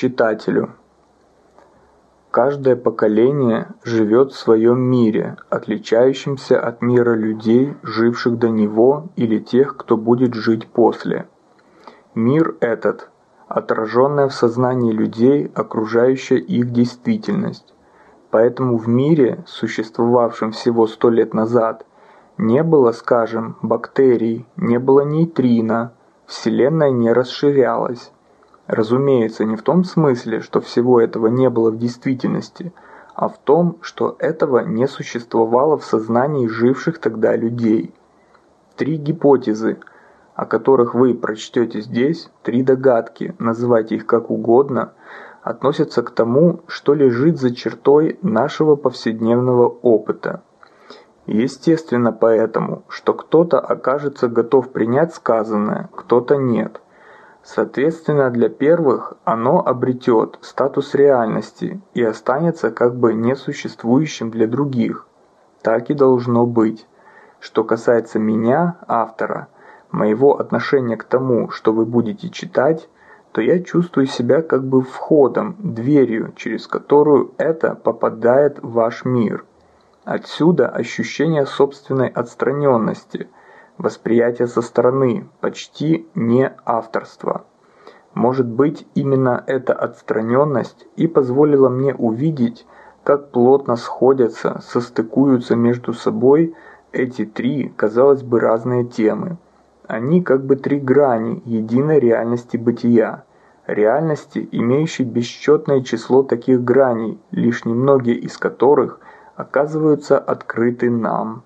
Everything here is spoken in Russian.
читателю. Каждое поколение живет в своем мире, отличающемся от мира людей, живших до него, или тех, кто будет жить после. Мир этот – отраженная в сознании людей окружающая их действительность. Поэтому в мире, существовавшем всего сто лет назад, не было, скажем, бактерий, не было нейтрино, Вселенная не расширялась. Разумеется, не в том смысле, что всего этого не было в действительности, а в том, что этого не существовало в сознании живших тогда людей. Три гипотезы, о которых вы прочтете здесь, три догадки, называйте их как угодно, относятся к тому, что лежит за чертой нашего повседневного опыта. Естественно поэтому, что кто-то окажется готов принять сказанное, кто-то нет. Соответственно, для первых оно обретет статус реальности и останется как бы несуществующим для других. Так и должно быть. Что касается меня, автора, моего отношения к тому, что вы будете читать, то я чувствую себя как бы входом, дверью, через которую это попадает в ваш мир. Отсюда ощущение собственной отстраненности, восприятие со стороны, почти не авторство. Может быть, именно эта отстраненность и позволила мне увидеть, как плотно сходятся, состыкуются между собой эти три, казалось бы, разные темы. Они как бы три грани единой реальности бытия, реальности, имеющей бесчетное число таких граней, лишь немногие из которых – оказываются открыты нам.